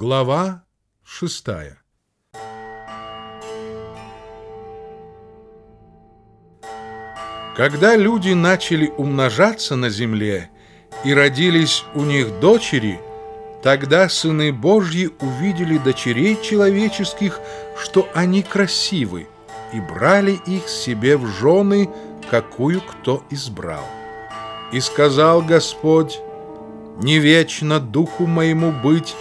Глава шестая Когда люди начали умножаться на земле и родились у них дочери, тогда сыны Божьи увидели дочерей человеческих, что они красивы, и брали их себе в жены, какую кто избрал. И сказал Господь, «Не вечно духу моему быть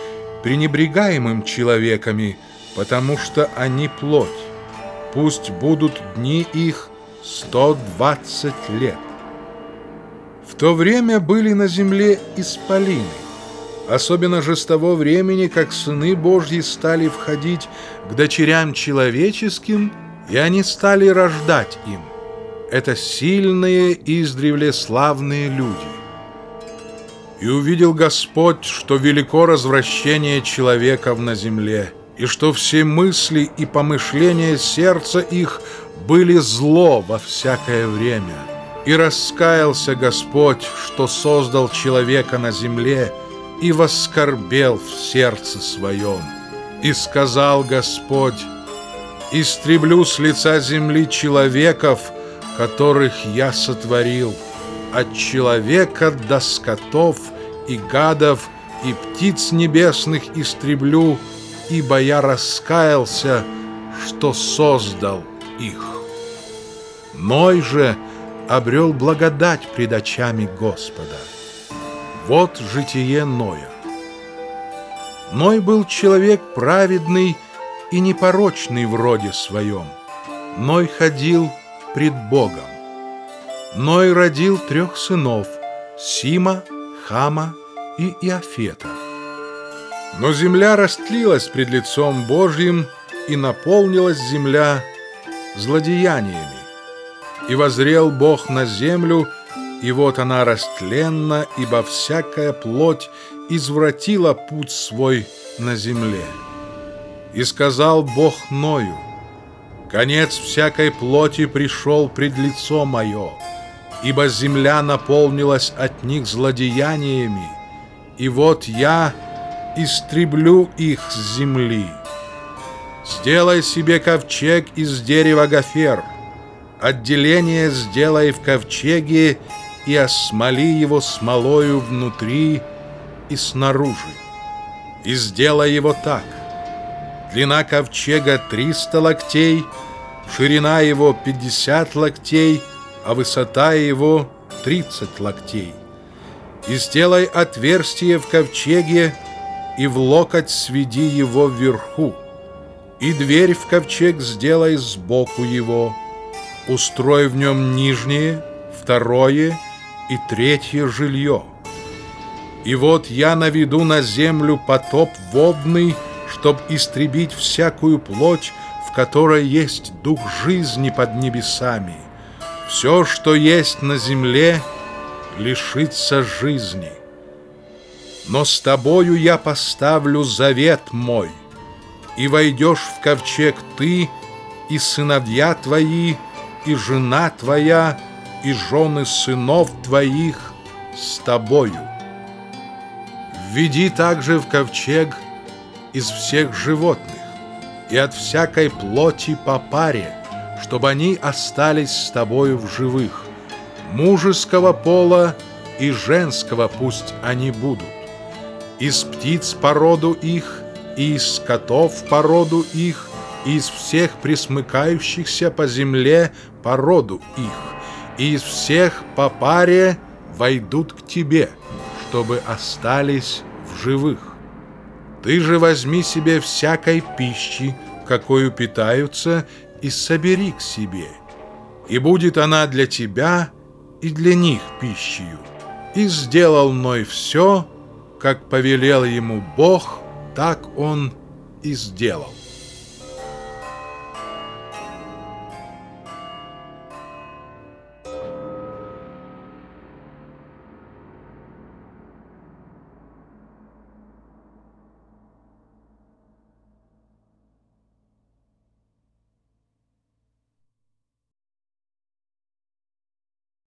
пренебрегаемым человеками, потому что они плоть. Пусть будут дни их 120 лет». В то время были на земле исполины, особенно же с того времени, как сыны Божьи стали входить к дочерям человеческим, и они стали рождать им – это сильные, издревле славные люди. И увидел Господь, что велико развращение человеков на земле, и что все мысли и помышления сердца их были зло во всякое время. И раскаялся Господь, что создал человека на земле, и воскорбел в сердце своем. И сказал Господь, «Истреблю с лица земли человеков, которых я сотворил, от человека до скотов и гадов и птиц небесных истреблю, ибо я раскаялся, что создал их. Ной же обрел благодать пред очами Господа. Вот житие Ноя. Ной был человек праведный и непорочный в роде своем. Ной ходил пред Богом. Ной родил трех сынов – Сима, Хама и Иофета. Но земля растлилась пред лицом Божьим, и наполнилась земля злодеяниями. И возрел Бог на землю, и вот она растленна, ибо всякая плоть извратила путь свой на земле. И сказал Бог Ною, Конец всякой плоти пришел пред лицо мое, ибо земля наполнилась от них злодеяниями, и вот я истреблю их с земли. Сделай себе ковчег из дерева гофер, отделение сделай в ковчеге и осмоли его смолою внутри и снаружи. И сделай его так. Длина ковчега 300 локтей, ширина его 50 локтей, а высота его 30 локтей. И сделай отверстие в ковчеге, и в локоть сведи его вверху. И дверь в ковчег сделай сбоку его. Устрой в нем нижнее, второе и третье жилье. И вот я наведу на землю потоп водный, чтоб истребить всякую плоть, в которой есть дух жизни под небесами. Все, что есть на земле, лишится жизни. Но с тобою я поставлю завет мой, и войдешь в ковчег ты, и сыновья твои, и жена твоя, и жены сынов твоих с тобою. Введи также в ковчег – из всех животных и от всякой плоти по паре, чтобы они остались с тобою в живых. Мужеского пола и женского пусть они будут. Из птиц породу их, из скотов породу их, из всех присмыкающихся по земле породу их, из всех по паре войдут к тебе, чтобы остались в живых. Ты же возьми себе всякой пищи, какую питаются, и собери к себе. И будет она для тебя и для них пищей. И сделал Ной все, как повелел ему Бог, так он и сделал.